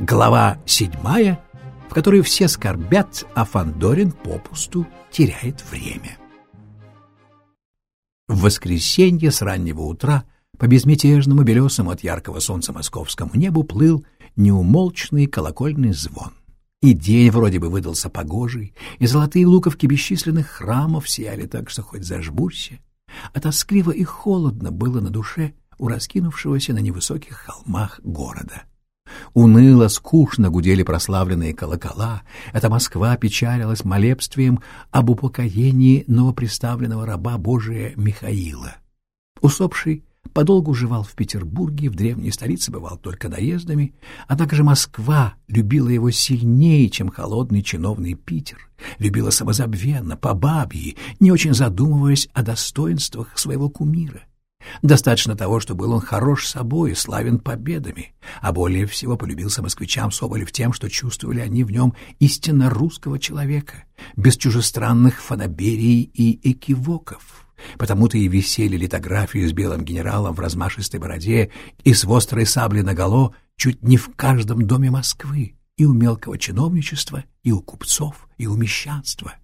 Глава седьмая, в которой все скорбят, а Фандорин попусту теряет время. В воскресенье с раннего утра по безмятежному белесому от яркого солнца московскому небу плыл неумолчный колокольный звон. И день вроде бы выдался погожий, и золотые луковки бесчисленных храмов сияли так, что хоть зажбурься. А тоскливо и холодно было на душе у раскинувшегося на невысоких холмах города. Уныло, скучно гудели прославленные колокола, эта Москва печалилась молебствием об упокоении новоприставленного раба Божия Михаила. Усопший подолгу жевал в Петербурге, в древней столице бывал только наездами, однако же Москва любила его сильнее, чем холодный чиновный Питер, любила самозабвенно, по бабьи, не очень задумываясь о достоинствах своего кумира. Достаточно того, что был он хорош собой и славен победами, а более всего полюбился москвичам Соболев тем, что чувствовали они в нем истинно русского человека, без чужестранных фанаберий и экивоков. Потому-то и висели литографии с белым генералом в размашистой бороде и с вострой саблей наголо чуть не в каждом доме Москвы, и у мелкого чиновничества, и у купцов, и у мещанства.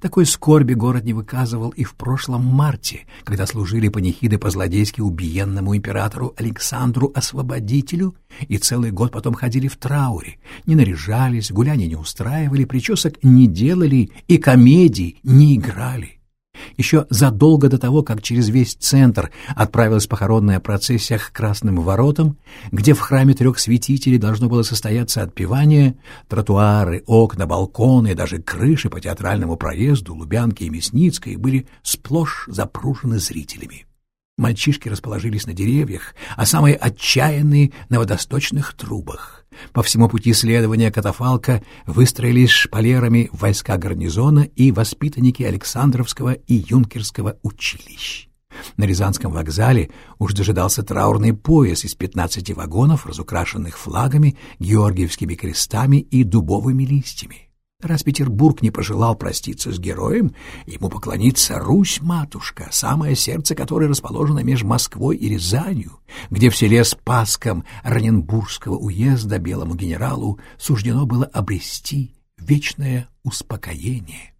Такой скорби город не выказывал и в прошлом марте, когда служили панихиды по-злодейски убиенному императору Александру Освободителю и целый год потом ходили в трауре, не наряжались, гуляния не устраивали, причесок не делали и комедий не играли. Еще задолго до того, как через весь центр отправилась похоронная процессия к Красным воротам, где в храме трех святителей должно было состояться отпевание, тротуары, окна, балконы и даже крыши по театральному проезду Лубянки и Мясницкой были сплошь запружены зрителями. Мальчишки расположились на деревьях, а самые отчаянные — на водосточных трубах. По всему пути следования катафалка выстроились шпалерами войска гарнизона и воспитанники Александровского и Юнкерского училищ. На Рязанском вокзале уж дожидался траурный пояс из пятнадцати вагонов, разукрашенных флагами, георгиевскими крестами и дубовыми листьями. Раз Петербург не пожелал проститься с героем, ему поклонится Русь-матушка, самое сердце которой расположено между Москвой и Рязанью, где в селе Спасском Раненбургского уезда белому генералу суждено было обрести вечное успокоение.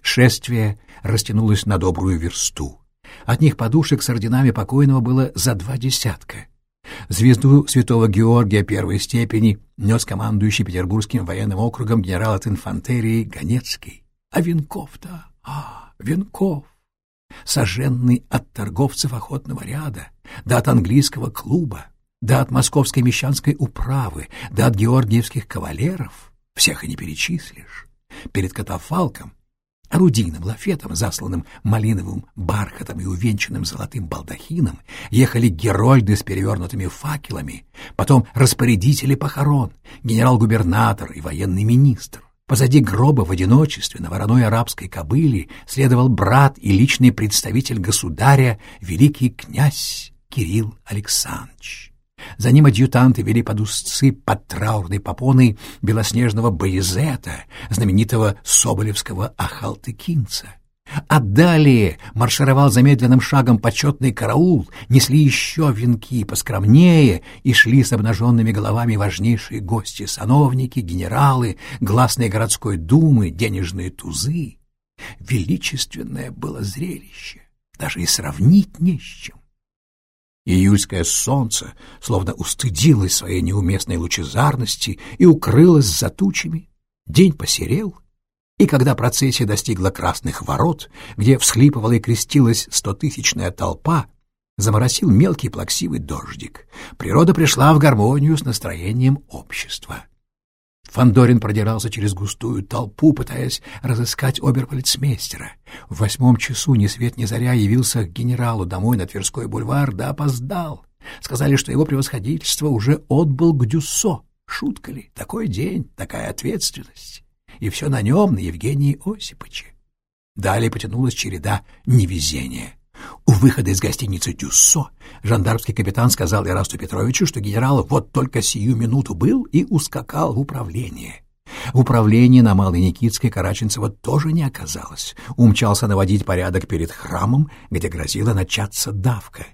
Шествие растянулось на добрую версту. От них подушек с орденами покойного было за два десятка — Звезду святого Георгия первой степени нес командующий Петербургским военным округом генерал от инфантерии Ганецкий. А венков-то, а, венков! Сожженный от торговцев охотного ряда, да от английского клуба, да от московской мещанской управы, да от георгиевских кавалеров, всех и не перечислишь. Перед катафалком орудийным лафетом, засланным малиновым бархатом и увенчанным золотым балдахином, ехали герольды с перевернутыми факелами, потом распорядители похорон, генерал-губернатор и военный министр. Позади гроба в одиночестве на вороной арабской кобыле следовал брат и личный представитель государя, великий князь Кирилл Александрович. За ним адъютанты вели под узцы под траурной попоной белоснежного Боязета, знаменитого соболевского ахалтыкинца. А далее маршировал замедленным шагом почетный караул, несли еще венки поскромнее и шли с обнаженными головами важнейшие гости, сановники, генералы, гласные городской думы, денежные тузы. Величественное было зрелище, даже и сравнить не с чем. Июльское солнце словно устыдилось своей неуместной лучезарности и укрылось за тучами. День посерел, и когда процессия достигла красных ворот, где всхлипывала и крестилась стотысячная толпа, заморосил мелкий плаксивый дождик. Природа пришла в гармонию с настроением общества. Фандорин продирался через густую толпу, пытаясь разыскать оберполицмейстера. В восьмом часу ни свет ни заря явился к генералу домой на Тверской бульвар, да опоздал. Сказали, что его превосходительство уже отбыл к Дюссо. Шутка ли? Такой день, такая ответственность. И все на нем, на Евгении Осиповиче. Далее потянулась череда невезения. У выхода из гостиницы «Дюссо» жандармский капитан сказал Ирасту Петровичу, что генерал вот только сию минуту был и ускакал в управление. В управлении на Малой Никитской Караченцева тоже не оказалось. Умчался наводить порядок перед храмом, где грозила начаться давка.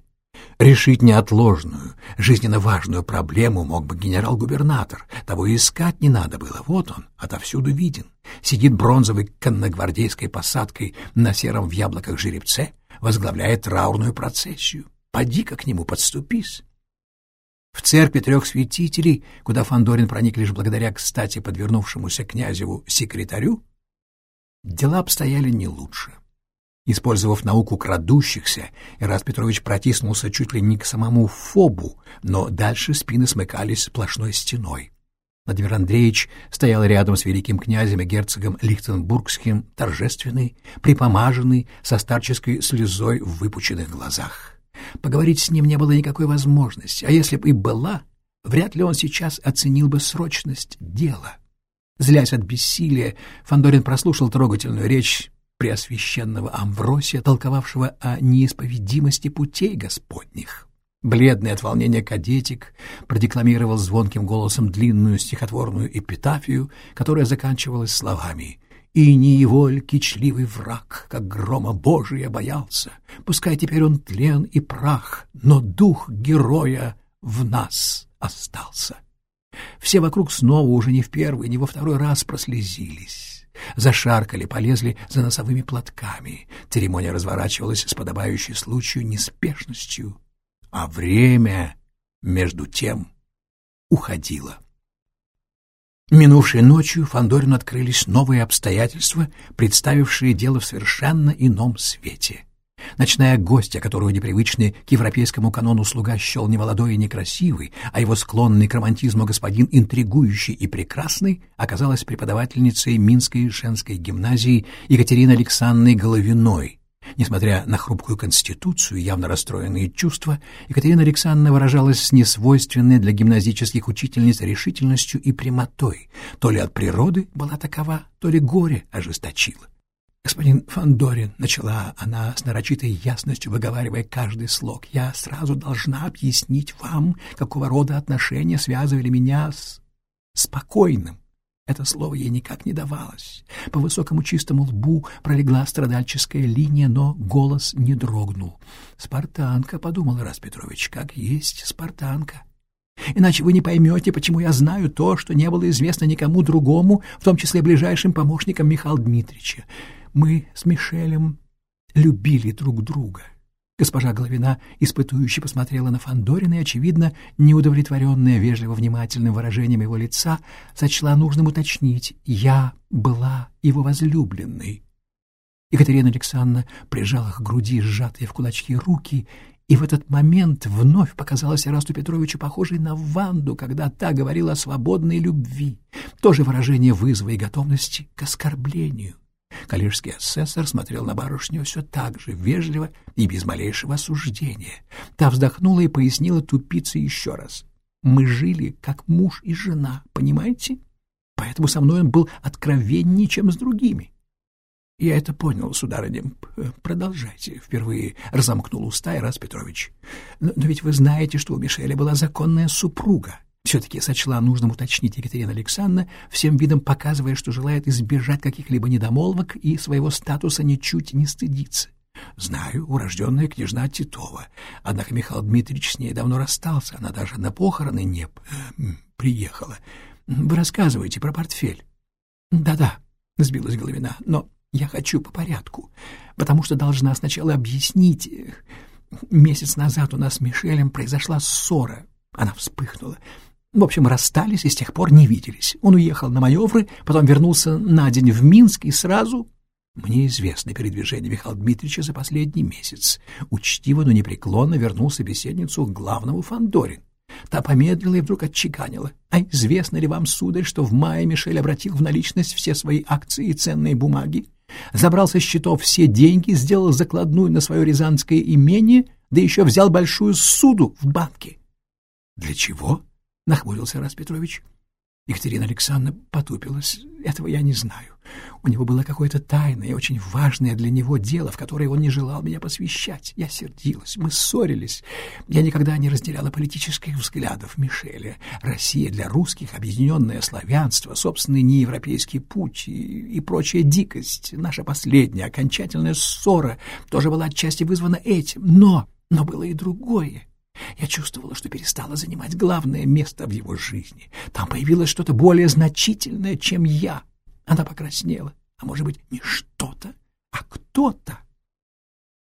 Решить неотложную, жизненно важную проблему мог бы генерал-губернатор. Того искать не надо было. Вот он, отовсюду виден. Сидит бронзовой конногвардейской посадкой на сером в яблоках жеребце, возглавляет траурную процессию. Поди-ка к нему подступись. В церкви трех святителей, куда Фандорин проник лишь благодаря кстати подвернувшемуся князеву секретарю, дела обстояли не лучше. Использовав науку крадущихся, Ирас Петрович протиснулся чуть ли не к самому Фобу, но дальше спины смыкались сплошной стеной. Владимир Андреевич стоял рядом с великим князем и герцогом Лихтенбургским, торжественный, припомаженный, со старческой слезой в выпученных глазах. Поговорить с ним не было никакой возможности, а если бы и была, вряд ли он сейчас оценил бы срочность дела. Злясь от бессилия, Фандорин прослушал трогательную речь преосвященного Амвросия, толковавшего о неисповедимости путей Господних. Бледный от волнения кадетик продекламировал звонким голосом длинную стихотворную эпитафию, которая заканчивалась словами «И не его ль кичливый враг, как грома Божия боялся, пускай теперь он тлен и прах, но дух героя в нас остался». Все вокруг снова уже не в первый, не во второй раз прослезились зашаркали, полезли за носовыми платками. Церемония разворачивалась с подобающей случаю неспешностью, а время, между тем, уходило. Минувшей ночью Фандорину открылись новые обстоятельства, представившие дело в совершенно ином свете — Ночная гостья, которую непривычный к европейскому канону слуга счел не молодой и некрасивый, а его склонный к романтизму господин интригующий и прекрасный, оказалась преподавательницей Минской женской гимназии Екатериной Александровной Головиной. Несмотря на хрупкую конституцию и явно расстроенные чувства, Екатерина Александровна выражалась с несвойственной для гимназических учительниц решительностью и прямотой. То ли от природы была такова, то ли горе ожесточило. «Господин Фандорин», — начала она с нарочитой ясностью, выговаривая каждый слог, — «я сразу должна объяснить вам, какого рода отношения связывали меня с... спокойным». Это слово ей никак не давалось. По высокому чистому лбу пролегла страдальческая линия, но голос не дрогнул. «Спартанка», — подумал Ирас Петрович, — «как есть спартанка». Иначе вы не поймете, почему я знаю то, что не было известно никому другому, в том числе ближайшим помощникам Михаила Дмитриевича. Мы с Мишелем любили друг друга. Госпожа Головина испытующе посмотрела на Фандорина и, очевидно, неудовлетворенная вежливо внимательным выражением его лица, сочла нужным уточнить «я была его возлюбленной». Екатерина Александровна прижала к груди сжатые в кулачки руки, и в этот момент вновь показалась Ирасту Петровичу похожей на Ванду, когда та говорила о свободной любви. То же выражение вызова и готовности к оскорблению. Коллежский асессор смотрел на барышню все так же, вежливо и без малейшего осуждения. Та вздохнула и пояснила тупице еще раз. «Мы жили, как муж и жена, понимаете? Поэтому со мной он был откровеннее, чем с другими». «Я это понял, сударыня. Продолжайте», — впервые разомкнул уста Ирас Петрович. «Но, «Но ведь вы знаете, что у Мишеля была законная супруга все-таки сочла нужным уточнить Екатерина Александровна, всем видом показывая, что желает избежать каких-либо недомолвок и своего статуса ничуть не стыдится. Знаю, урожденная княжна Титова. Однако Михаил Дмитриевич с ней давно расстался, она даже на похороны не э, приехала. Вы рассказываете про портфель. Да-да, сбилась Головина, но я хочу по порядку, потому что должна сначала объяснить. Месяц назад у нас с Мишелем произошла ссора. Она вспыхнула. В общем, расстались и с тех пор не виделись. Он уехал на маневры, потом вернулся на день в Минск и сразу... Мне известно передвижение Михаила Дмитриевича за последний месяц. Учтиво, но непреклонно вернул собеседницу к главному Фандорин. Та помедлила и вдруг отчеканила. «А известно ли вам, сударь, что в мае Мишель обратил в наличность все свои акции и ценные бумаги? Забрал со счетов все деньги, сделал закладную на свое рязанское имение, да еще взял большую суду в банке». «Для чего?» — нахмурился Раз Петрович. Екатерина Александровна потупилась. Этого я не знаю. У него было какое-то тайное очень важное для него дело, в которое он не желал меня посвящать. Я сердилась, мы ссорились. Я никогда не разделяла политических взглядов Мишеля. Россия для русских, объединенное славянство, собственный неевропейский путь и, и прочая дикость. Наша последняя окончательная ссора тоже была отчасти вызвана этим. Но, но было и другое. Я чувствовала, что перестала занимать главное место в его жизни. Там появилось что-то более значительное, чем я. Она покраснела. А может быть, не что-то, а кто-то.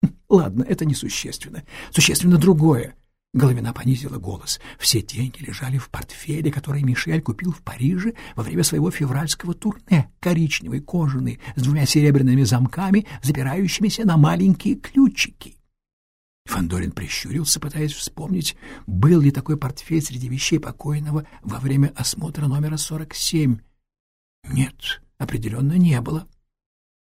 Хм, ладно, это несущественно. Существенно другое. Головина понизила голос. Все деньги лежали в портфеле, который Мишель купил в Париже во время своего февральского турне, коричневый, кожаный, с двумя серебряными замками, запирающимися на маленькие ключики. Фандорин прищурился, пытаясь вспомнить, был ли такой портфель среди вещей покойного во время осмотра номера 47. Нет, определенно не было.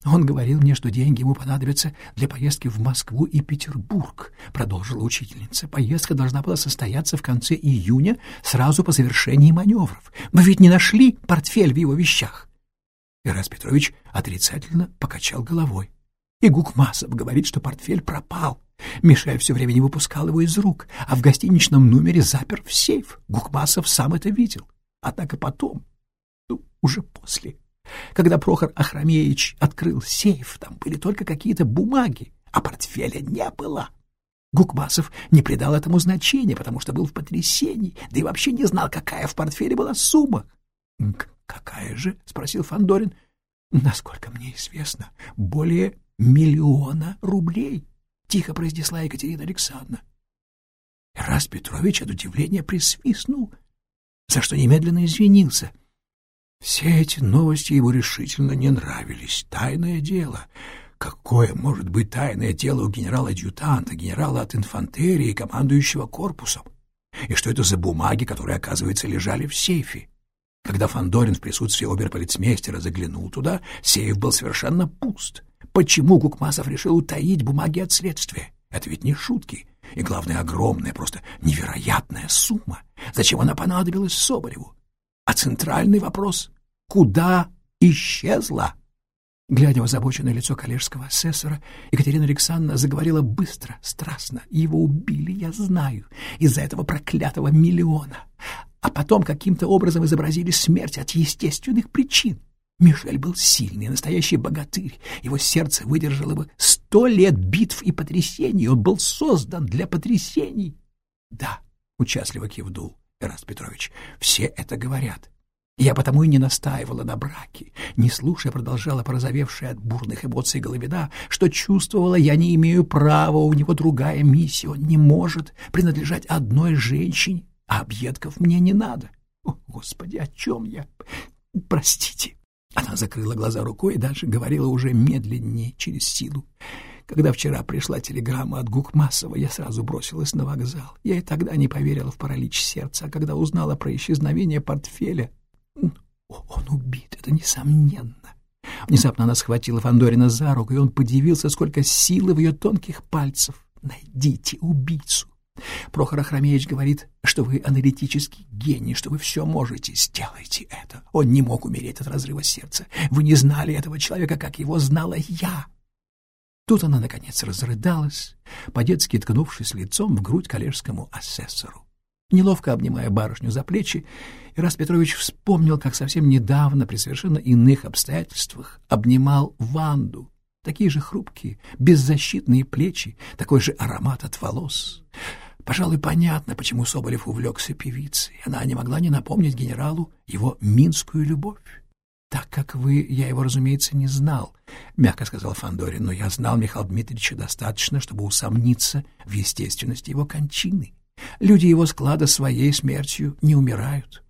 Он говорил мне, что деньги ему понадобятся для поездки в Москву и Петербург, продолжила учительница. Поездка должна была состояться в конце июня, сразу по завершении маневров. Вы ведь не нашли портфель в его вещах? Ирас Петрович отрицательно покачал головой. И Гукмасов говорит, что портфель пропал. Мишель все время не выпускал его из рук, а в гостиничном номере запер в сейф. Гукмасов сам это видел. Однако потом, ну, уже после, когда Прохор Ахрамеевич открыл сейф, там были только какие-то бумаги, а портфеля не было. Гукмасов не придал этому значения, потому что был в потрясении, да и вообще не знал, какая в портфеле была сумма. — Какая же? — спросил Фандорин. Насколько мне известно, более миллиона рублей, — тихо произнесла Екатерина Александровна. Раз Петрович от удивления присвистнул, за что немедленно извинился — все эти новости ему решительно не нравились. Тайное дело. Какое может быть тайное дело у генерала-адъютанта, генерала от инфантерии, командующего корпусом? И что это за бумаги, которые, оказывается, лежали в сейфе? Когда Фандорин в присутствии оберполицмейстера заглянул туда, сейф был совершенно пуст. Почему Гукмасов решил утаить бумаги от следствия? Это ведь не шутки. И, главное, огромная, просто невероятная сумма. Зачем она понадобилась Соболеву? А центральный вопрос — куда исчезла? Глядя в озабоченное лицо коллежского асессора, Екатерина Александровна заговорила быстро, страстно. Его убили, я знаю, из-за этого проклятого миллиона. А потом каким-то образом изобразили смерть от естественных причин. Мишель был сильный, настоящий богатырь. Его сердце выдержало бы сто лет битв и потрясений. Он был создан для потрясений. — Да, — участливо кивнул Эраст Петрович, — все это говорят. Я потому и не настаивала на браке, не слушая продолжала порозовевшая от бурных эмоций Головина, что чувствовала, я не имею права, у него другая миссия, он не может принадлежать одной женщине, а объедков мне не надо. О, Господи, о чем я? Простите. Она закрыла глаза рукой и дальше говорила уже медленнее, через силу. Когда вчера пришла телеграмма от Гукмасова, я сразу бросилась на вокзал. Я и тогда не поверила в паралич сердца, а когда узнала про исчезновение портфеля... Он убит, это несомненно. Внезапно она схватила Фандорина за руку, и он подивился, сколько силы в ее тонких пальцев. «Найдите убийцу!» Прохор Ахрамеевич говорит, что вы аналитический гений, что вы все можете. Сделайте это. Он не мог умереть от разрыва сердца. Вы не знали этого человека, как его знала я. Тут она, наконец, разрыдалась, по-детски ткнувшись лицом в грудь коллежскому асессору. Неловко обнимая барышню за плечи, Ирас Петрович вспомнил, как совсем недавно, при совершенно иных обстоятельствах, обнимал Ванду. Такие же хрупкие, беззащитные плечи, такой же аромат от волос. Пожалуй, понятно, почему Соболев увлекся певицей. Она не могла не напомнить генералу его минскую любовь. «Так как вы, я его, разумеется, не знал», — мягко сказал Фандорин, «но я знал Михаила Дмитриевича достаточно, чтобы усомниться в естественности его кончины. Люди его склада своей смертью не умирают».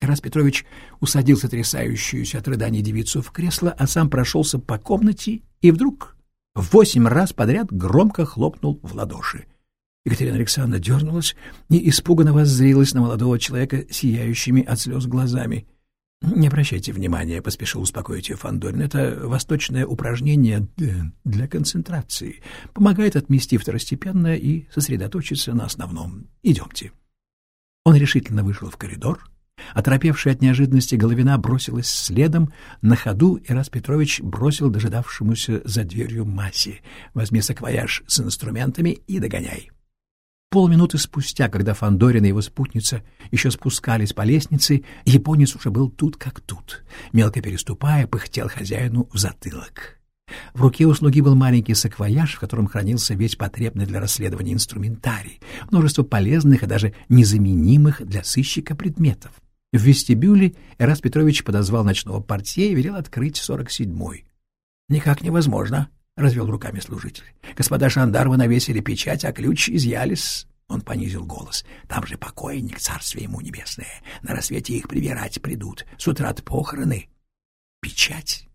Ирас Петрович усадил сотрясающуюся от рыданий девицу в кресло, а сам прошелся по комнате и вдруг восемь раз подряд громко хлопнул в ладоши. Екатерина Александровна дернулась и испуганно воззрилась на молодого человека сияющими от слез глазами —— Не обращайте внимания, — поспешил успокоить ее Фандорин. Это восточное упражнение для концентрации. Помогает отмести второстепенное и сосредоточиться на основном. Идемте. Он решительно вышел в коридор. Оторопевшая от неожиданности Головина бросилась следом. На ходу Ирас Петрович бросил дожидавшемуся за дверью массе. «Возьми саквояж с инструментами и догоняй». Полминуты спустя, когда Фандорин и его спутница еще спускались по лестнице, японец уже был тут как тут. Мелко переступая, пыхтел хозяину в затылок. В руке у слуги был маленький саквояж, в котором хранился весь потребный для расследования инструментарий, множество полезных и даже незаменимых для сыщика предметов. В вестибюле Эрас Петрович подозвал ночного портье и велел открыть сорок седьмой. — Никак невозможно, — развел руками служитель. — Господа жандармы навесили печать, а ключ изъялись. Он понизил голос. — Там же покойник, царствие ему небесное. На рассвете их прибирать придут. С утра похороны. — Печать?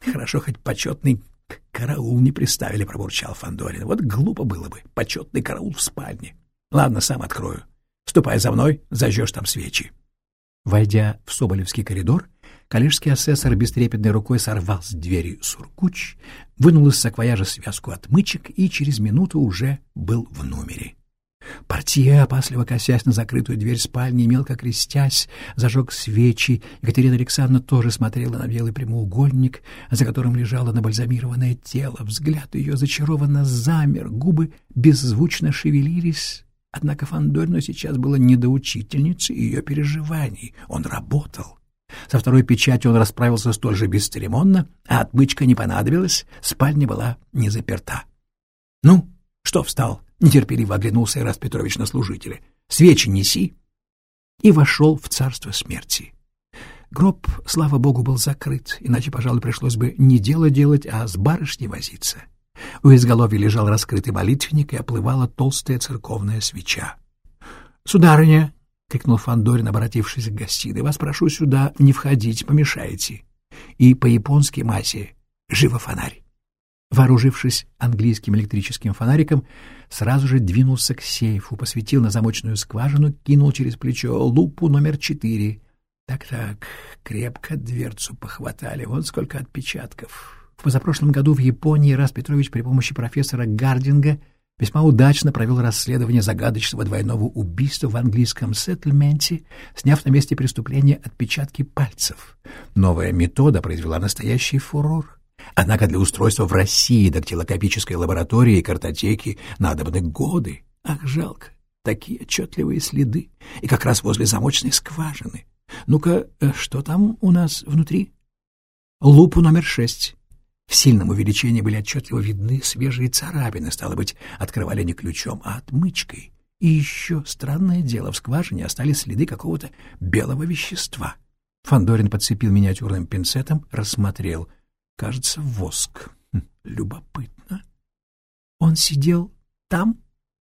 Хорошо, хоть почетный караул не приставили, — пробурчал Фандорин. Вот глупо было бы. Почетный караул в спальне. Ладно, сам открою. Ступай за мной, зажжешь там свечи. Войдя в Соболевский коридор, коллежский асессор бестрепетной рукой сорвал с двери суркуч, вынул из саквояжа связку отмычек и через минуту уже был в номере. Портье, опасливо косясь на закрытую дверь спальни, мелко крестясь, зажег свечи. Екатерина Александровна тоже смотрела на белый прямоугольник, за которым лежало набальзамированное тело. Взгляд ее зачарованно замер, губы беззвучно шевелились. Однако Фандорину сейчас было не до учительницы и ее переживаний. Он работал. Со второй печатью он расправился столь же бесцеремонно, а отмычка не понадобилась, спальня была не заперта. — Ну, что встал? — нетерпеливо оглянулся Ирас Петрович на служителя. — Свечи неси! И вошел в царство смерти. Гроб, слава богу, был закрыт, иначе, пожалуй, пришлось бы не дело делать, а с барышней возиться. У изголовья лежал раскрытый молитвенник и оплывала толстая церковная свеча. — Сударыня! — крикнул Фандорин, обратившись к гостиной. — Вас прошу сюда не входить, помешаете. И по-японски Масе «Живо фонарь!» Вооружившись английским электрическим фонариком, сразу же двинулся к сейфу, посветил на замочную скважину, кинул через плечо лупу номер четыре. Так-так, крепко дверцу похватали, вот сколько отпечатков. В позапрошлом году в Японии Рас Петрович при помощи профессора Гардинга весьма удачно провел расследование загадочного двойного убийства в английском сеттельменте, сняв на месте преступления отпечатки пальцев. Новая метода произвела настоящий фурор. Однако для устройства в России дактилокопической лаборатории и картотеки надобны годы. Ах, жалко, такие отчетливые следы. И как раз возле замочной скважины. Ну-ка, э, что там у нас внутри? Лупу номер шесть. В сильном увеличении были отчетливо видны свежие царапины, стало быть, открывали не ключом, а отмычкой. И еще, странное дело, в скважине остались следы какого-то белого вещества. Фандорин подцепил миниатюрным пинцетом, рассмотрел — Кажется, воск. Хм, любопытно. Он сидел там?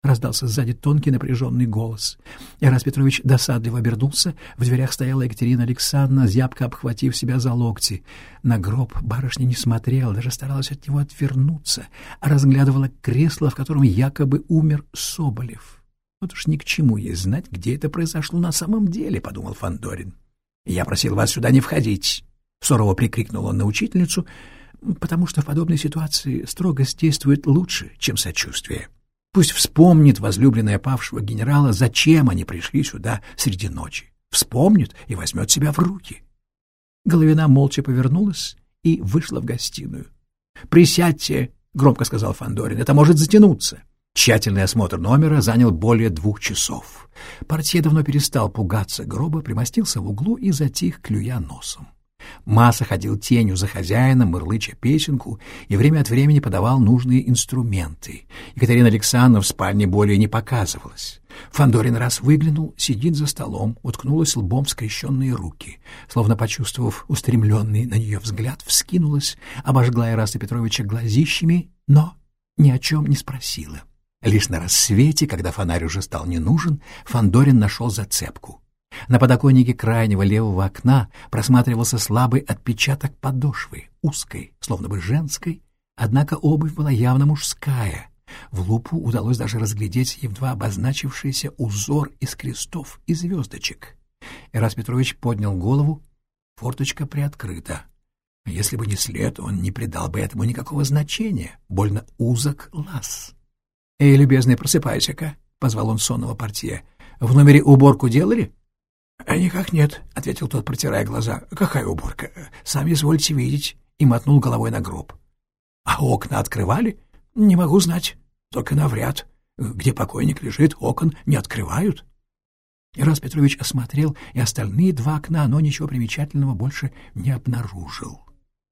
Раздался сзади тонкий напряженный голос. Ирас Петрович досадливо обернулся. В дверях стояла Екатерина Александровна, зябко обхватив себя за локти. На гроб барышня не смотрела, даже старалась от него отвернуться, а разглядывала кресло, в котором якобы умер Соболев. Вот уж ни к чему ей знать, где это произошло на самом деле, — подумал Фандорин. Я просил вас сюда не входить. — сурово прикрикнул он на учительницу, потому что в подобной ситуации строгость действует лучше, чем сочувствие. Пусть вспомнит возлюбленная павшего генерала, зачем они пришли сюда среди ночи. Вспомнит и возьмет себя в руки. Головина молча повернулась и вышла в гостиную. «Присядьте!» — громко сказал Фандорин. «Это может затянуться». Тщательный осмотр номера занял более двух часов. Портье давно перестал пугаться гроба, примостился в углу и затих, клюя носом. Маса ходил тенью за хозяином, мырлыча песенку, и время от времени подавал нужные инструменты. Екатерина Александровна в спальне более не показывалась. Фандорин раз выглянул, сидит за столом, уткнулась лбом в скрещенные руки. Словно почувствовав устремленный на нее взгляд, вскинулась, обожгла Ираста Петровича глазищами, но ни о чем не спросила. Лишь на рассвете, когда фонарь уже стал не нужен, Фандорин нашел зацепку — на подоконнике крайнего левого окна просматривался слабый отпечаток подошвы, узкой, словно бы женской, однако обувь была явно мужская. В лупу удалось даже разглядеть едва обозначившийся узор из крестов и звездочек. Ирас Петрович поднял голову, форточка приоткрыта. Если бы не след, он не придал бы этому никакого значения. Больно узок лаз. — Эй, любезный, просыпайся-ка, — позвал он сонного портье. — В номере уборку делали? — никак нет, — ответил тот, протирая глаза. — Какая уборка? Сами извольте видеть. И мотнул головой на гроб. — А окна открывали? — Не могу знать. Только навряд. Где покойник лежит, окон не открывают. Ирас Петрович осмотрел и остальные два окна, но ничего примечательного больше не обнаружил.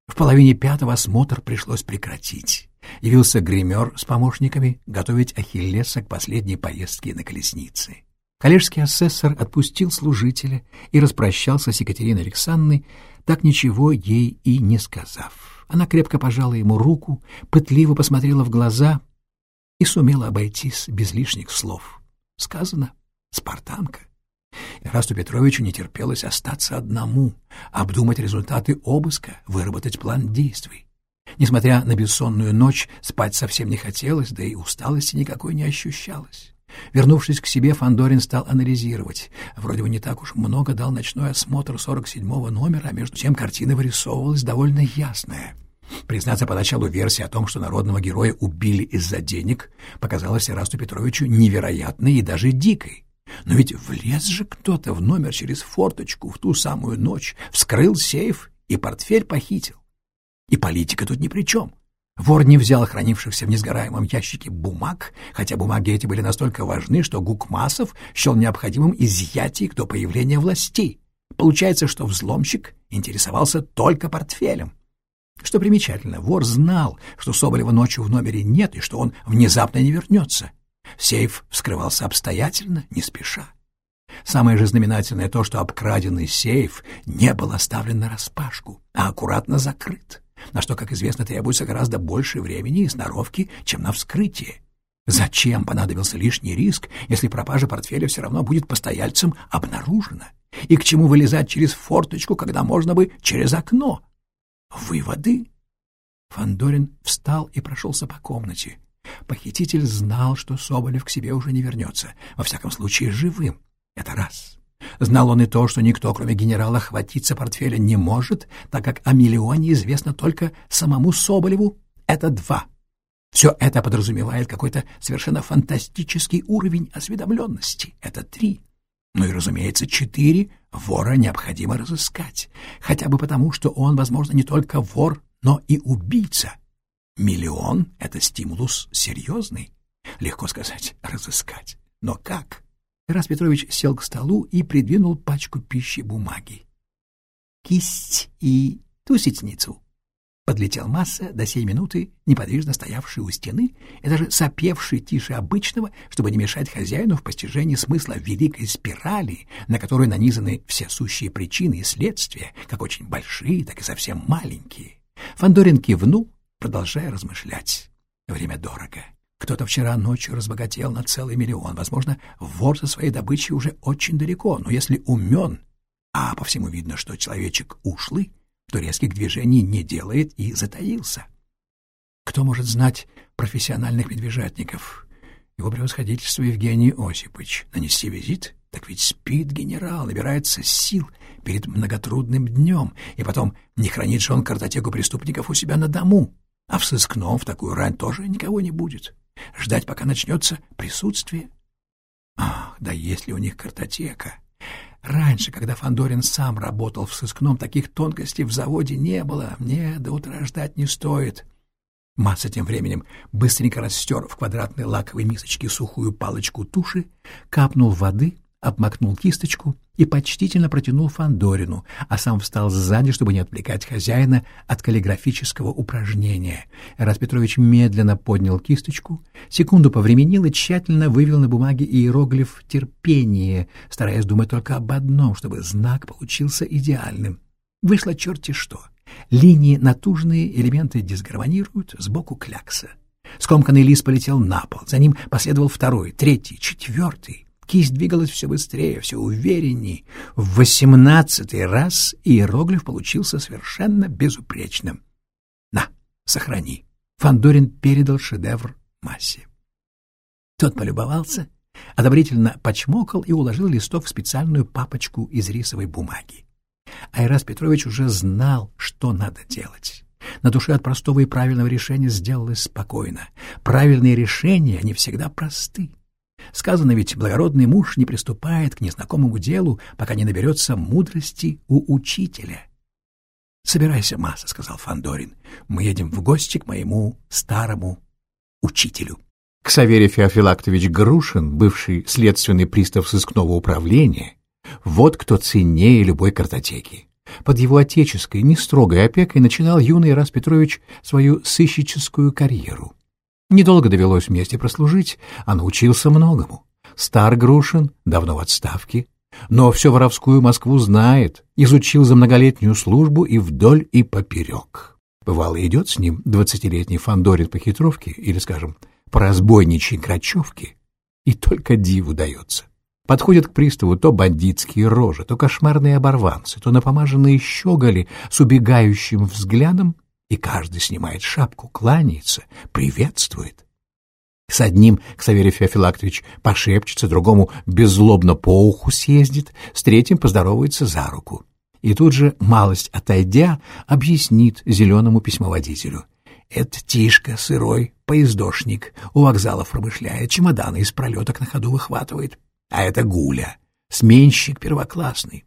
В половине пятого осмотр пришлось прекратить. Явился гример с помощниками готовить Ахиллеса к последней поездке на колеснице. Коллежский асессор отпустил служителя и распрощался с Екатериной Александровной, так ничего ей и не сказав. Она крепко пожала ему руку, пытливо посмотрела в глаза и сумела обойтись без лишних слов. Сказано «Спартанка». Ирасту Петровичу не терпелось остаться одному, обдумать результаты обыска, выработать план действий. Несмотря на бессонную ночь, спать совсем не хотелось, да и усталости никакой не ощущалось. Вернувшись к себе, Фандорин стал анализировать. Вроде бы не так уж много дал ночной осмотр 47-го номера, а между тем картина вырисовывалась довольно ясная. Признаться, поначалу версия о том, что народного героя убили из-за денег, показалась Ирасту Петровичу невероятной и даже дикой. Но ведь влез же кто-то в номер через форточку в ту самую ночь, вскрыл сейф и портфель похитил. И политика тут ни при чем. Вор не взял хранившихся в несгораемом ящике бумаг, хотя бумаги эти были настолько важны, что Гукмасов счел необходимым изъять их до появления властей. Получается, что взломщик интересовался только портфелем. Что примечательно, вор знал, что Соболева ночью в номере нет и что он внезапно не вернется. Сейф вскрывался обстоятельно, не спеша. Самое же знаменательное то, что обкраденный сейф не был оставлен на распашку, а аккуратно закрыт на что, как известно, требуется гораздо больше времени и сноровки, чем на вскрытие. Зачем понадобился лишний риск, если пропажа портфеля все равно будет постояльцем обнаружена? И к чему вылезать через форточку, когда можно бы через окно? Выводы? Фандорин встал и прошелся по комнате. Похититель знал, что Соболев к себе уже не вернется, во всяком случае живым. Это раз. Знал он и то, что никто, кроме генерала, хватиться портфеля не может, так как о миллионе известно только самому Соболеву. Это два. Все это подразумевает какой-то совершенно фантастический уровень осведомленности. Это три. Ну и, разумеется, четыре вора необходимо разыскать. Хотя бы потому, что он, возможно, не только вор, но и убийца. Миллион — это стимулус серьезный. Легко сказать, разыскать. Но как? Тарас Петрович сел к столу и придвинул пачку пищи бумаги. «Кисть и тусицницу!» Подлетел Масса до сей минуты, неподвижно стоявший у стены и даже сопевший тише обычного, чтобы не мешать хозяину в постижении смысла великой спирали, на которую нанизаны все сущие причины и следствия, как очень большие, так и совсем маленькие. Фандорин кивнул, продолжая размышлять. Время дорого. Кто-то вчера ночью разбогател на целый миллион. Возможно, вор со своей добычей уже очень далеко, но если умен, а по всему видно, что человечек ушлый, то резких движений не делает и затаился. Кто может знать профессиональных медвежатников? Его превосходительство Евгений Осипович. Нанести визит? Так ведь спит генерал, набирается сил перед многотрудным днем, и потом не хранит же он картотеку преступников у себя на дому. А в сыскном в такую рань тоже никого не будет. Ждать, пока начнется присутствие? Ах, да есть ли у них картотека? Раньше, когда Фандорин сам работал в сыскном, таких тонкостей в заводе не было. Мне до утра ждать не стоит. Масса тем временем быстренько растер в квадратной лаковой мисочке сухую палочку туши, капнул воды обмакнул кисточку и почтительно протянул Фандорину, а сам встал сзади, чтобы не отвлекать хозяина от каллиграфического упражнения. Раз Петрович медленно поднял кисточку, секунду повременил и тщательно вывел на бумаге иероглиф «терпение», стараясь думать только об одном, чтобы знак получился идеальным. Вышло черти что. Линии натужные, элементы дисгармонируют, сбоку клякса. Скомканный лист полетел на пол, за ним последовал второй, третий, четвертый. Кисть двигалась все быстрее, все уверенней. В восемнадцатый раз иероглиф получился совершенно безупречным. «На, сохрани». Фандорин передал шедевр массе. Тот полюбовался, одобрительно почмокал и уложил листок в специальную папочку из рисовой бумаги. Айрас Петрович уже знал, что надо делать. На душе от простого и правильного решения сделалось спокойно. Правильные решения не всегда просты. Сказано ведь, благородный муж не приступает к незнакомому делу, пока не наберется мудрости у учителя. «Собирайся, Масса», — сказал Фандорин. «Мы едем в гости к моему старому учителю». Ксаверий Феофилактович Грушин, бывший следственный пристав сыскного управления, вот кто ценнее любой картотеки. Под его отеческой, не строгой опекой начинал юный Ирас Петрович свою сыщическую карьеру. Недолго довелось вместе прослужить, а научился многому. Стар Грушин, давно в отставке, но всю воровскую Москву знает, изучил за многолетнюю службу и вдоль и поперек. Бывало, идет с ним двадцатилетний Фандорин по хитровке или, скажем, по разбойничьей Грачевке, и только диву дается. Подходят к приставу то бандитские рожи, то кошмарные оборванцы, то напомаженные щеголи с убегающим взглядом, и каждый снимает шапку, кланяется, приветствует. С одним Ксаверий Феофилактович пошепчется, другому беззлобно по уху съездит, с третьим поздоровается за руку. И тут же, малость отойдя, объяснит зеленому письмоводителю. Это Тишка, сырой, поездошник, у вокзалов промышляет, чемоданы из пролеток на ходу выхватывает. А это Гуля, сменщик первоклассный.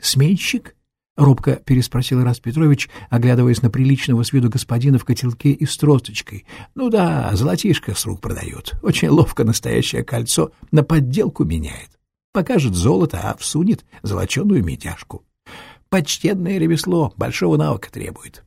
Сменщик? — робко переспросил Ирас Петрович, оглядываясь на приличного с виду господина в котелке и с тросточкой. — Ну да, золотишко с рук продает. Очень ловко настоящее кольцо на подделку меняет. Покажет золото, а всунет золоченую медяшку. Почтенное ремесло, большого навыка требует.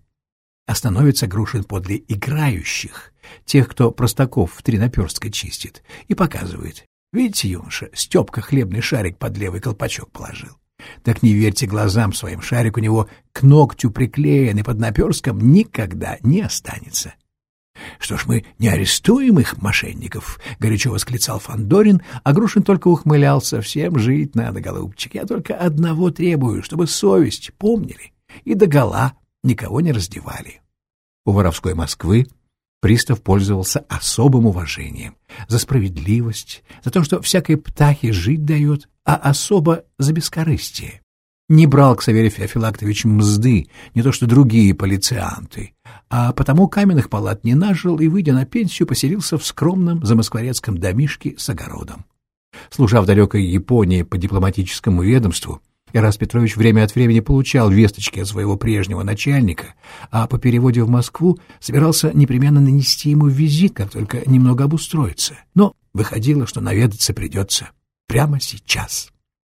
Остановится Грушин подле играющих, тех, кто простаков в три наперстка чистит, и показывает. Видите, юноша, Степка хлебный шарик под левый колпачок положил. Так не верьте глазам своим, шарик у него к ногтю приклеен и под наперском никогда не останется. — Что ж, мы не арестуем их, мошенников? — горячо восклицал Фандорин, а Грушин только ухмылялся. — Всем жить надо, голубчик. Я только одного требую, чтобы совесть помнили и догола никого не раздевали. У воровской Москвы пристав пользовался особым уважением за справедливость, за то, что всякой птахе жить дает, а особо за бескорыстие. Не брал Ксаверий Феофилактович мзды, не то что другие полицианты, а потому каменных палат не нажил и, выйдя на пенсию, поселился в скромном замоскворецком домишке с огородом. Служа в далекой Японии по дипломатическому ведомству, Ирас Петрович время от времени получал весточки от своего прежнего начальника, а по переводе в Москву собирался непременно нанести ему визит, как только немного обустроится. Но выходило, что наведаться придется прямо сейчас.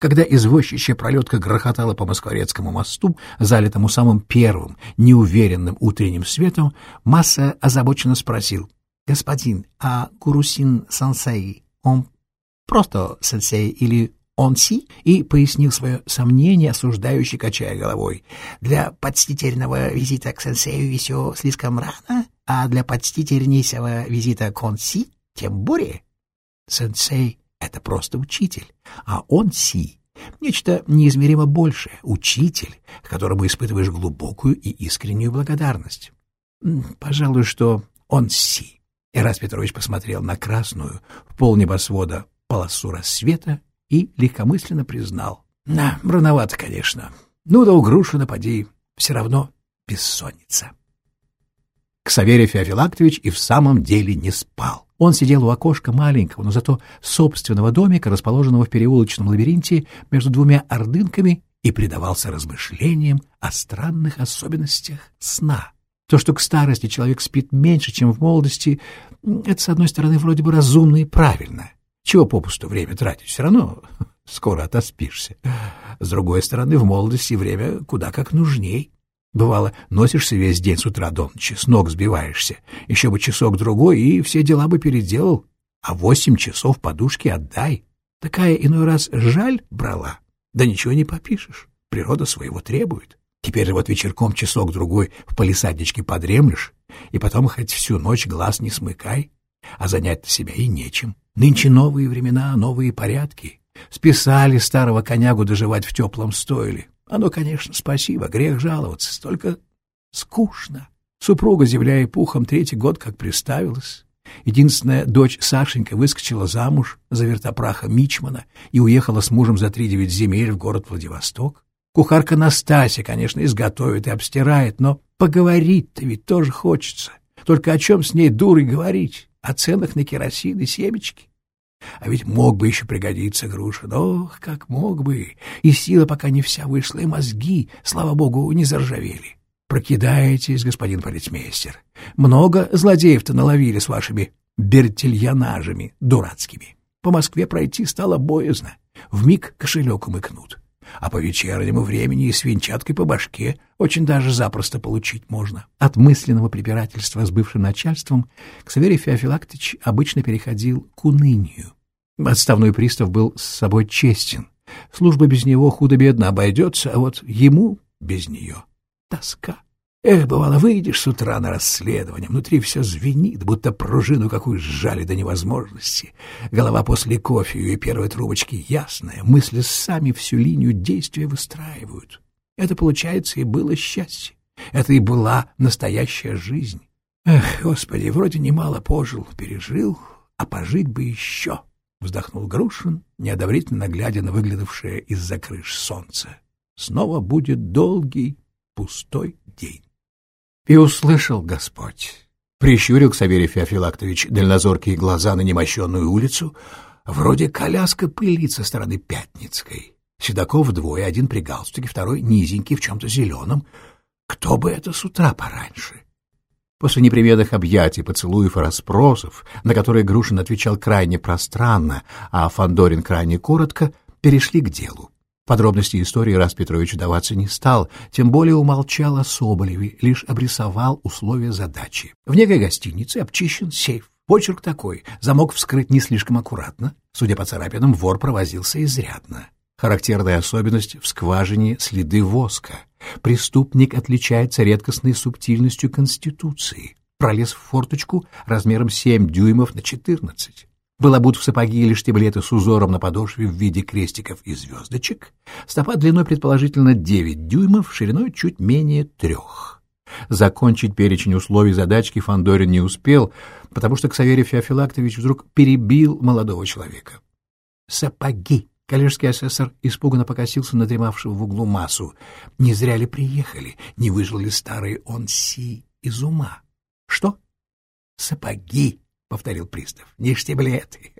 Когда извозчищая пролетка грохотала по Москворецкому мосту, залитому самым первым, неуверенным утренним светом, Масса озабоченно спросил, «Господин, а Курусин-сансей, он просто сенсей или он си?» и пояснил свое сомнение, осуждающий, качая головой. «Для почтительного визита к сенсею еще слишком рано, а для почтительнейшего визита к он си тем более. Сенсей это просто учитель, а он си — нечто неизмеримо большее, учитель, которому испытываешь глубокую и искреннюю благодарность. Пожалуй, что он си. Ирас Петрович посмотрел на красную, в полнебосвода полосу рассвета и легкомысленно признал. На, рановато, конечно. Ну да у груши напади, все равно бессонница. Ксаверий Феофилактович и в самом деле не спал. Он сидел у окошка маленького, но зато собственного домика, расположенного в переулочном лабиринте между двумя ордынками, и предавался размышлениям о странных особенностях сна. То, что к старости человек спит меньше, чем в молодости, это, с одной стороны, вроде бы разумно и правильно. Чего попусту время тратить? Все равно скоро отоспишься. С другой стороны, в молодости время куда как нужней. Бывало, носишься весь день с утра до ночи, с ног сбиваешься. Еще бы часок-другой, и все дела бы переделал. А восемь часов подушки отдай. Такая иной раз жаль брала. Да ничего не попишешь. Природа своего требует. Теперь вот вечерком часок-другой в палисадничке подремлешь, и потом хоть всю ночь глаз не смыкай, а занять себя и нечем. Нынче новые времена, новые порядки. Списали старого конягу доживать в теплом стойле. Оно, конечно, спасибо, грех жаловаться, только скучно. Супруга, земля пухом, третий год как приставилась. Единственная дочь Сашенька выскочила замуж за вертопраха Мичмана и уехала с мужем за три девять земель в город Владивосток. Кухарка Настасья, конечно, изготовит и обстирает, но поговорить-то ведь тоже хочется. Только о чем с ней дурой говорить? О ценах на керосин и семечки? А ведь мог бы еще пригодиться Грушин. Ох, как мог бы! И сила пока не вся вышла, и мозги, слава богу, не заржавели. Прокидаетесь, господин полицмейстер. Много злодеев-то наловили с вашими бертельянажами дурацкими. По Москве пройти стало боязно. Вмиг кошелек умыкнут. А по вечернему времени и свинчаткой по башке очень даже запросто получить можно. От мысленного препирательства с бывшим начальством Ксаверий Феофилактович обычно переходил к унынию. Отставной пристав был с собой честен. Служба без него худо-бедно обойдется, а вот ему без нее тоска. Эх, бывало, выйдешь с утра на расследование, внутри все звенит, будто пружину какую сжали до невозможности. Голова после кофе и первой трубочки ясная, мысли сами всю линию действия выстраивают. Это, получается, и было счастье. Это и была настоящая жизнь. Эх, Господи, вроде немало пожил, пережил, а пожить бы еще, — вздохнул Грушин, неодобрительно глядя на выглядывшее из-за крыш солнце. Снова будет долгий, пустой день. И услышал Господь. Прищурил Саверий Феофилактович дальнозоркие глаза на немощенную улицу. Вроде коляска пылит со стороны Пятницкой. Седаков двое, один при галстуке, второй низенький в чем-то зеленом. Кто бы это с утра пораньше? После неприметных объятий, поцелуев и расспросов, на которые Грушин отвечал крайне пространно, а Фандорин крайне коротко, перешли к делу. Подробности истории Рас Петрович даваться не стал, тем более умолчал о Соболеве, лишь обрисовал условия задачи. В некой гостинице обчищен сейф. Почерк такой, замок вскрыть не слишком аккуратно. Судя по царапинам, вор провозился изрядно. Характерная особенность — в скважине следы воска. Преступник отличается редкостной субтильностью конституции. Пролез в форточку размером 7 дюймов на 14 был обут в сапоги или штиблеты с узором на подошве в виде крестиков и звездочек, стопа длиной предположительно 9 дюймов, шириной чуть менее трех. Закончить перечень условий задачки Фандорин не успел, потому что Ксаверий Феофилактович вдруг перебил молодого человека. «Сапоги!» Коллежский асессор испуганно покосился на дремавшего в углу массу. Не зря ли приехали? Не выжил ли старый он си из ума? Что? Сапоги повторил пристав. — Не штиблеты.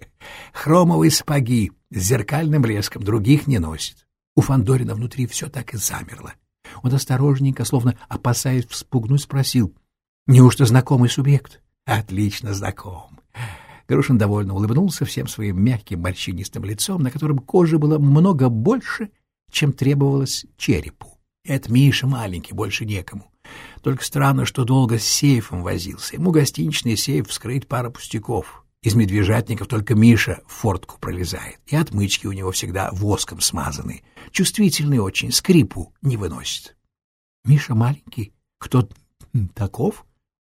Хромовые сапоги с зеркальным блеском других не носит. У Фандорина внутри все так и замерло. Он осторожненько, словно опасаясь вспугнуть, спросил. — Неужто знакомый субъект? — Отлично знаком. Грушин довольно улыбнулся всем своим мягким морщинистым лицом, на котором кожи было много больше, чем требовалось черепу. Это Миша маленький, больше некому. Только странно, что долго с сейфом возился. Ему гостиничный сейф вскрыть пара пустяков. Из медвежатников только Миша в фортку пролезает. И отмычки у него всегда воском смазаны. Чувствительный очень, скрипу не выносит. Миша маленький? Кто таков?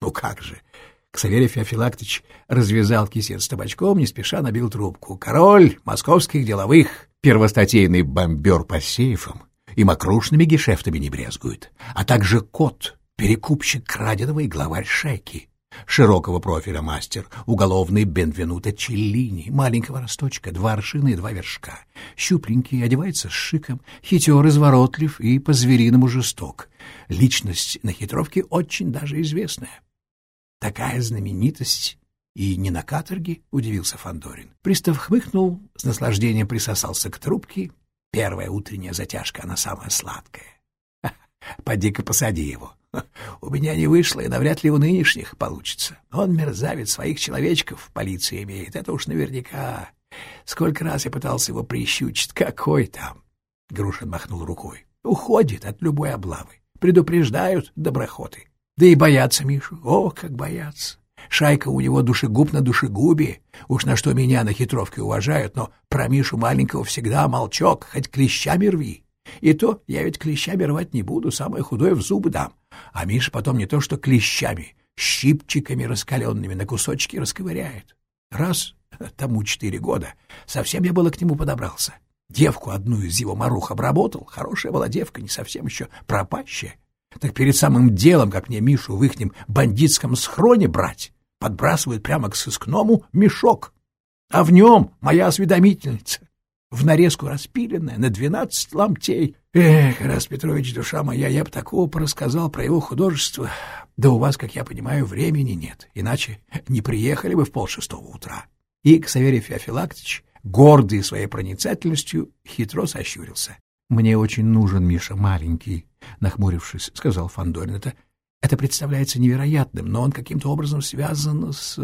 Ну как же. Ксаверий Феофилактович развязал кисет с табачком, не спеша набил трубку. Король московских деловых, первостатейный бомбер по сейфам, и мокрушными гешефтами не брезгует, а также кот, перекупщик краденого и главарь шайки, широкого профиля мастер, уголовный Бенвенуто Челлини, маленького росточка, два аршина и два вершка, щупленький, одевается с шиком, хитер, изворотлив и по-звериному жесток. Личность на хитровке очень даже известная. Такая знаменитость и не на каторге, — удивился Фандорин. Пристав хмыкнул, с наслаждением присосался к трубке Первая утренняя затяжка, она самая сладкая. Поди-ка посади его. У меня не вышло, и навряд ли у нынешних получится. Он мерзавец, своих человечков в полиции имеет, это уж наверняка. Сколько раз я пытался его прищучить, какой там. Грушин махнул рукой. Уходит от любой облавы. Предупреждают доброхоты. Да и боятся Мишу. О, как боятся. Шайка у него душегуб на душегубе. Уж на что меня на хитровке уважают, но про Мишу маленького всегда молчок, хоть клещами рви. И то я ведь клещами рвать не буду, самое худое в зубы дам. А Миша потом не то что клещами, щипчиками раскаленными на кусочки расковыряет. Раз, тому четыре года, совсем я было к нему подобрался. Девку одну из его марух обработал, хорошая была девка, не совсем еще пропащая. Так перед самым делом, как мне Мишу в ихнем бандитском схроне брать, подбрасывают прямо к сыскному мешок, а в нем моя осведомительница, в нарезку распиленная на двенадцать ломтей. Эх, раз Петрович, душа моя, я бы такого порассказал про его художество. Да у вас, как я понимаю, времени нет, иначе не приехали бы в полшестого утра. И Ксаверий Феофилактович, гордый своей проницательностью, хитро сощурился. — Мне очень нужен Миша маленький, — нахмурившись, сказал Фандорин. — Это это представляется невероятным, но он каким-то образом связан с...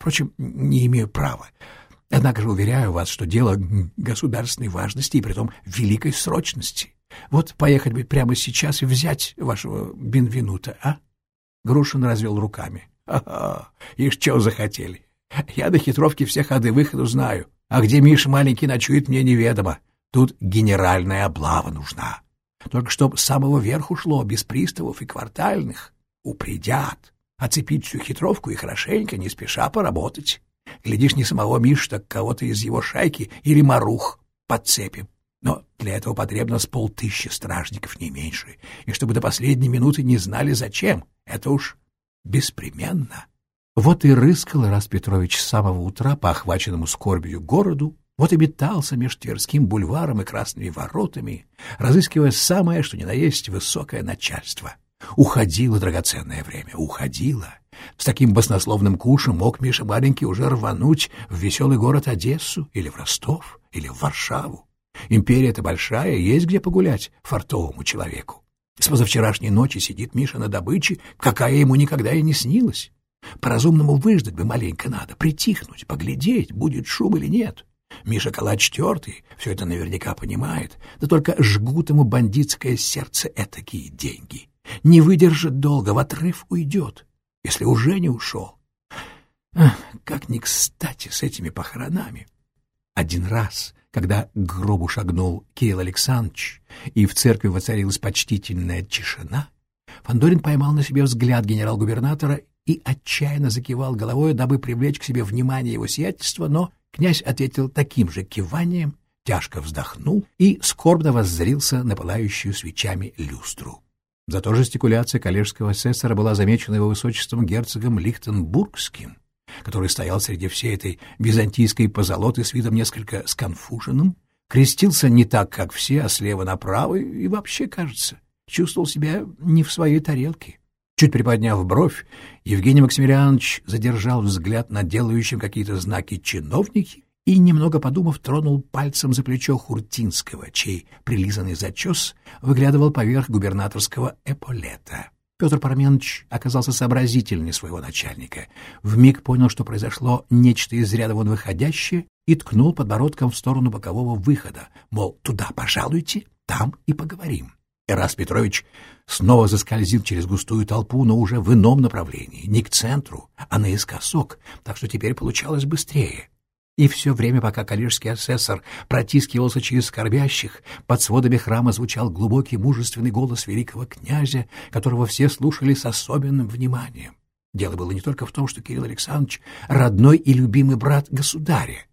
Впрочем, не имею права. Однако же уверяю вас, что дело государственной важности и притом великой срочности. Вот поехать бы прямо сейчас и взять вашего Бенвенута, а? Грушин развел руками. Ха-ха, ишь что захотели. Я до хитровки все ходы выходу знаю. А где Миша маленький ночует, мне неведомо. Тут генеральная облава нужна. Только чтоб с самого верху шло, без приставов и квартальных. Упредят. Оцепить всю хитровку и хорошенько, не спеша поработать. Глядишь, не самого Миш, так кого-то из его шайки или марух подцепим. Но для этого потребно с полтыщи стражников, не меньше. И чтобы до последней минуты не знали, зачем. Это уж беспременно. Вот и рыскал Ирас Петрович с самого утра по охваченному скорбью городу, вот и метался меж Тверским бульваром и Красными воротами, разыскивая самое, что ни на есть, высокое начальство. Уходило драгоценное время, уходило. С таким баснословным кушем мог Миша маленький уже рвануть в веселый город Одессу или в Ростов, или в Варшаву. Империя-то большая, есть где погулять фартовому человеку. С позавчерашней ночи сидит Миша на добыче, какая ему никогда и не снилась. По-разумному выждать бы маленько надо, притихнуть, поглядеть, будет шум или нет. Миша Калач четвертый, все это наверняка понимает, да только жгут ему бандитское сердце этакие деньги. Не выдержит долго, в отрыв уйдет, если уже не ушел. Как не кстати с этими похоронами. Один раз, когда к гробу шагнул Кирилл Александрович, и в церкви воцарилась почтительная тишина, Фандорин поймал на себе взгляд генерал-губернатора и отчаянно закивал головой, дабы привлечь к себе внимание его сиятельства, но князь ответил таким же киванием, тяжко вздохнул и скорбно воззрился на пылающую свечами люстру. Зато жестикуляция коллежского асессора была замечена его высочеством герцогом Лихтенбургским, который стоял среди всей этой византийской позолоты с видом несколько сконфуженным, крестился не так, как все, а слева направо, и вообще, кажется, чувствовал себя не в своей тарелке. Чуть приподняв бровь, Евгений Максимилианович задержал взгляд на делающим какие-то знаки чиновники и, немного подумав, тронул пальцем за плечо Хуртинского, чей прилизанный зачес выглядывал поверх губернаторского эполета. Петр Парменович оказался сообразительнее своего начальника, вмиг понял, что произошло нечто из ряда вон выходящее, и ткнул подбородком в сторону бокового выхода, мол, туда пожалуйте, там и поговорим. Ирас Петрович снова заскользил через густую толпу, но уже в ином направлении, не к центру, а наискосок, так что теперь получалось быстрее. И все время, пока коллежский асессор протискивался через скорбящих, под сводами храма звучал глубокий мужественный голос великого князя, которого все слушали с особенным вниманием. Дело было не только в том, что Кирилл Александрович — родной и любимый брат государя,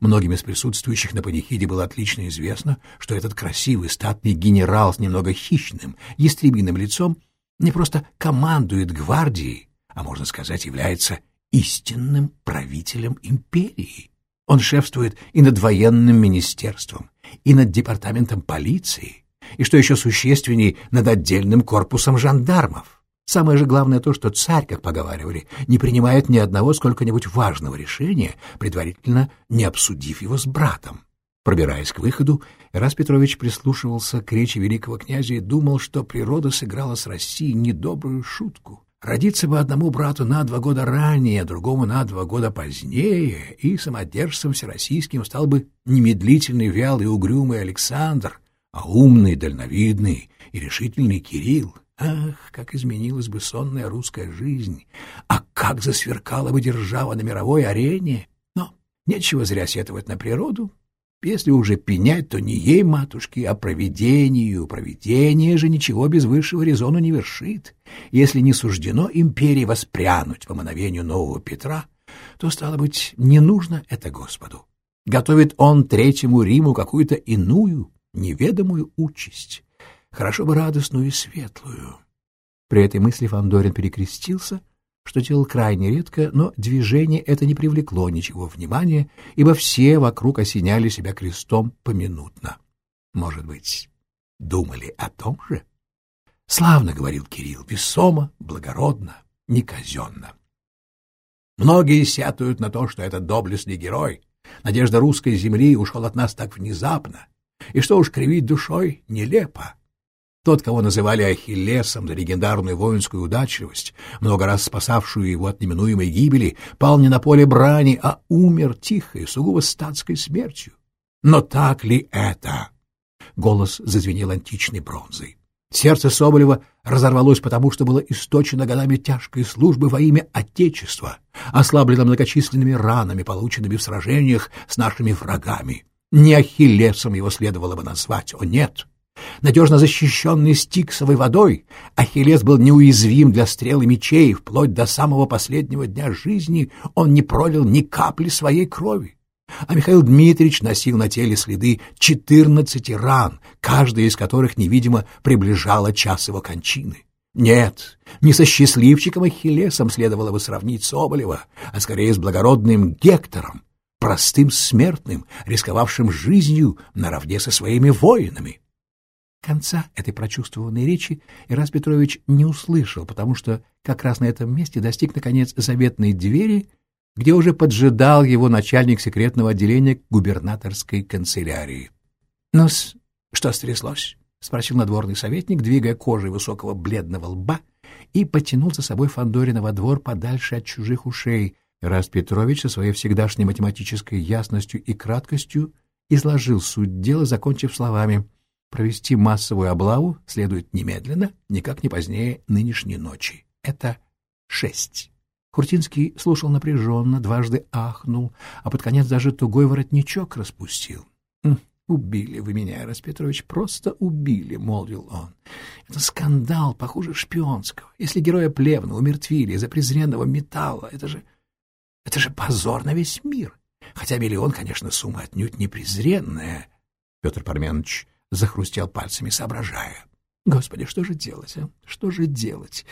Многим из присутствующих на панихиде было отлично известно, что этот красивый статный генерал с немного хищным, ястребиным лицом не просто командует гвардией, а, можно сказать, является истинным правителем империи. Он шефствует и над военным министерством, и над департаментом полиции, и, что еще существенней, над отдельным корпусом жандармов. Самое же главное то, что царь, как поговаривали, не принимает ни одного сколько-нибудь важного решения, предварительно не обсудив его с братом. Пробираясь к выходу, Ирас Петрович прислушивался к речи великого князя и думал, что природа сыграла с Россией недобрую шутку. Родиться бы одному брату на два года ранее, другому на два года позднее, и самодержцем всероссийским стал бы немедлительный, вялый, угрюмый Александр, а умный, дальновидный и решительный Кирилл. Ах, как изменилась бы сонная русская жизнь! А как засверкала бы держава на мировой арене! Но нечего зря сетовать на природу. Если уже пенять, то не ей, матушки, а провидению. Провидение же ничего без высшего резона не вершит. Если не суждено империи воспрянуть по мановению нового Петра, то, стало быть, не нужно это Господу. Готовит он Третьему Риму какую-то иную, неведомую участь хорошо бы радостную и светлую. При этой мысли Фандорин перекрестился, что делал крайне редко, но движение это не привлекло ничего внимания, ибо все вокруг осеняли себя крестом поминутно. Может быть, думали о том же? Славно, — говорил Кирилл, — весомо, благородно, неказенно. Многие сетуют на то, что этот доблестный герой, надежда русской земли, ушел от нас так внезапно, и что уж кривить душой нелепо. Тот, кого называли Ахиллесом за легендарную воинскую удачливость, много раз спасавшую его от неминуемой гибели, пал не на поле брани, а умер тихой, сугубо статской смертью. Но так ли это? Голос зазвенел античной бронзой. Сердце Соболева разорвалось потому, что было источено годами тяжкой службы во имя Отечества, ослаблено многочисленными ранами, полученными в сражениях с нашими врагами. Не Ахиллесом его следовало бы назвать, о нет! Надежно защищенный стиксовой водой, Ахиллес был неуязвим для стрел и мечей, вплоть до самого последнего дня жизни он не пролил ни капли своей крови. А Михаил Дмитриевич носил на теле следы четырнадцати ран, каждая из которых невидимо приближала час его кончины. Нет, не со счастливчиком Ахиллесом следовало бы сравнить Соболева, а скорее с благородным Гектором, простым смертным, рисковавшим жизнью наравне со своими воинами. Конца этой прочувствованной речи Ирас Петрович не услышал, потому что как раз на этом месте достиг, наконец, заветной двери, где уже поджидал его начальник секретного отделения губернаторской канцелярии. ну что стряслось?» — спросил надворный советник, двигая кожей высокого бледного лба, и потянул за собой Фандорина во двор подальше от чужих ушей. Ирас Петрович со своей всегдашней математической ясностью и краткостью изложил суть дела, закончив словами — Провести массовую облаву следует немедленно, никак не позднее нынешней ночи. Это шесть. Хуртинский слушал напряженно, дважды ахнул, а под конец даже тугой воротничок распустил. «Убили вы меня, Ирас Петрович, просто убили», — молвил он. «Это скандал, похуже шпионского. Если героя Плевна умертвили из-за презренного металла, это же... это же позор на весь мир. Хотя миллион, конечно, сумма отнюдь не презренная». Петр Парменович захрустел пальцами, соображая. Господи, что же делать, а? Что же делать?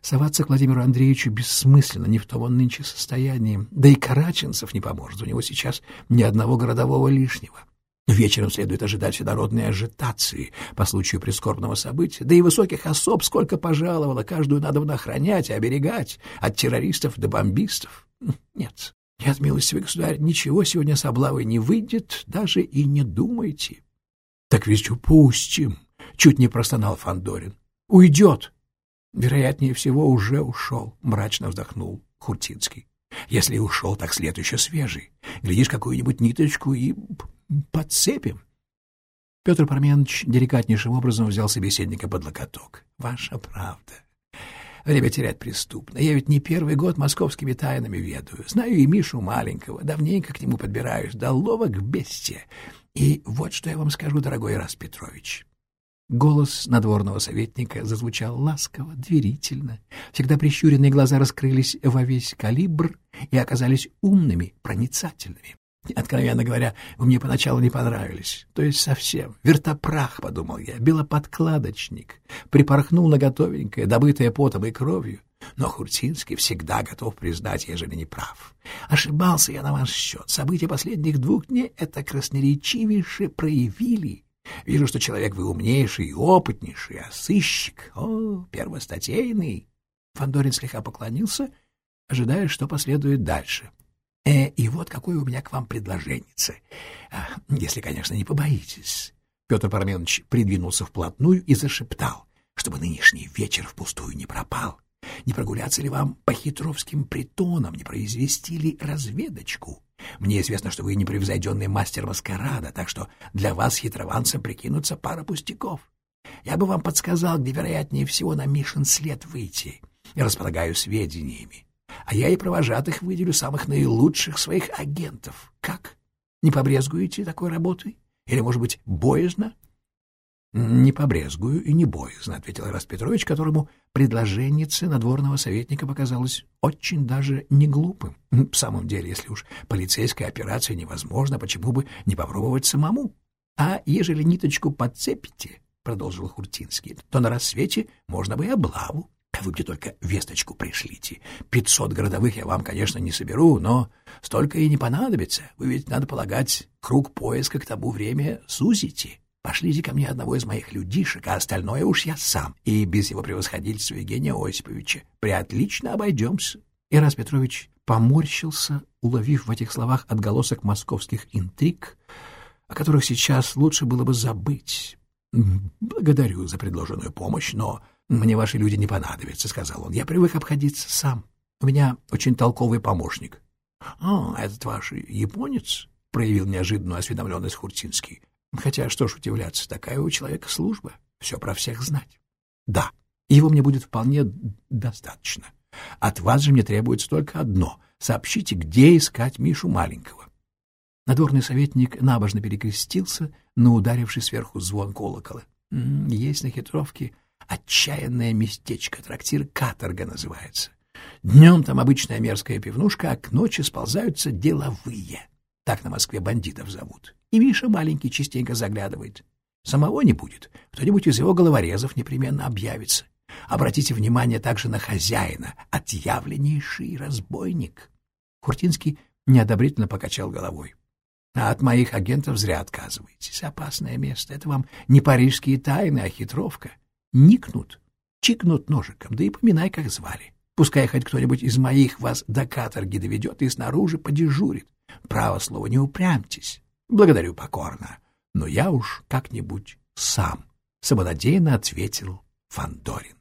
Соваться к Владимиру Андреевичу бессмысленно, не в том он нынче состоянии. Да и Караченцев не поможет, у него сейчас ни одного городового лишнего. Вечером следует ожидать всенародной ажитации по случаю прискорбного события, да и высоких особ сколько пожаловало, каждую надо охранять и оберегать, от террористов до бомбистов. Нет, нет, милостивый государь, ничего сегодня с облавой не выйдет, даже и не думайте. Так ведь упустим, чуть не простонал Фандорин. Уйдет. Вероятнее всего, уже ушел, мрачно вздохнул Хуртинский. Если ушел, так след еще свежий. Глядишь, какую-нибудь ниточку и подцепим. Петр Парменович деликатнейшим образом взял собеседника под локоток. — Ваша правда. Время терять преступно. Я ведь не первый год московскими тайнами ведаю. Знаю и Мишу маленького. Давненько к нему подбираюсь. Да ловок бестия. И вот что я вам скажу, дорогой Рас Петрович. Голос надворного советника зазвучал ласково, доверительно. Всегда прищуренные глаза раскрылись во весь калибр и оказались умными, проницательными. Откровенно говоря, вы мне поначалу не понравились. То есть совсем. Вертопрах, — подумал я, — белоподкладочник. Припорхнул на готовенькое, добытое потом и кровью. Но Хуртинский всегда готов признать, ежели не прав. Ошибался я на ваш счет. События последних двух дней это красноречивейше проявили. Вижу, что человек вы умнейший и опытнейший, а сыщик, о, первостатейный. Фандорин слегка поклонился, ожидая, что последует дальше. Э, и вот какое у меня к вам предложение, а, если, конечно, не побоитесь. Петр Парменович придвинулся вплотную и зашептал, чтобы нынешний вечер впустую не пропал. Не прогуляться ли вам по хитровским притонам, не произвести ли разведочку? Мне известно, что вы непревзойденный мастер маскарада, так что для вас хитрованцем прикинуться пара пустяков. Я бы вам подсказал, где вероятнее всего на Мишин след выйти. Я располагаю сведениями. А я и провожатых выделю самых наилучших своих агентов. Как? Не побрезгуете такой работой? Или, может быть, боязно? Не побрезгую и не боязно, — ответил Ирас Петрович, которому предложение надворного советника показалось очень даже не глупым. В самом деле, если уж полицейская операция невозможна, почему бы не попробовать самому? А ежели ниточку подцепите, — продолжил Хуртинский, — то на рассвете можно бы и облаву. Вы мне только весточку пришлите. Пятьсот городовых я вам, конечно, не соберу, но столько и не понадобится. Вы ведь, надо полагать, круг поиска к тому время сузите. Пошлите ко мне одного из моих людишек, а остальное уж я сам, и без его превосходительства Евгения Осиповича приотлично обойдемся. Ирас Петрович поморщился, уловив в этих словах отголосок московских интриг, о которых сейчас лучше было бы забыть. Благодарю за предложенную помощь, но мне ваши люди не понадобятся, — сказал он. Я привык обходиться сам. У меня очень толковый помощник. — А, этот ваш японец? — проявил неожиданную осведомленность Хуртинский. Хотя, что ж удивляться, такая у человека служба. Все про всех знать. Да, его мне будет вполне достаточно. От вас же мне требуется только одно — сообщите, где искать Мишу маленького. Надворный советник набожно перекрестился на ударивший сверху звон колокола. Есть на хитровке отчаянное местечко, трактир «Каторга» называется. Днем там обычная мерзкая пивнушка, а к ночи сползаются деловые. Так на Москве бандитов зовут. И Миша маленький частенько заглядывает. Самого не будет, кто-нибудь из его головорезов непременно объявится. Обратите внимание также на хозяина, отъявленнейший разбойник. Куртинский неодобрительно покачал головой. А от моих агентов зря отказываетесь. Опасное место. Это вам не парижские тайны, а хитровка. Никнут, чикнут ножиком, да и поминай, как звали. Пускай хоть кто-нибудь из моих вас до каторги доведет и снаружи подежурит. Право слово, не упрямьтесь. Благодарю покорно. Но я уж как-нибудь сам, — самонадеянно ответил Фандорин.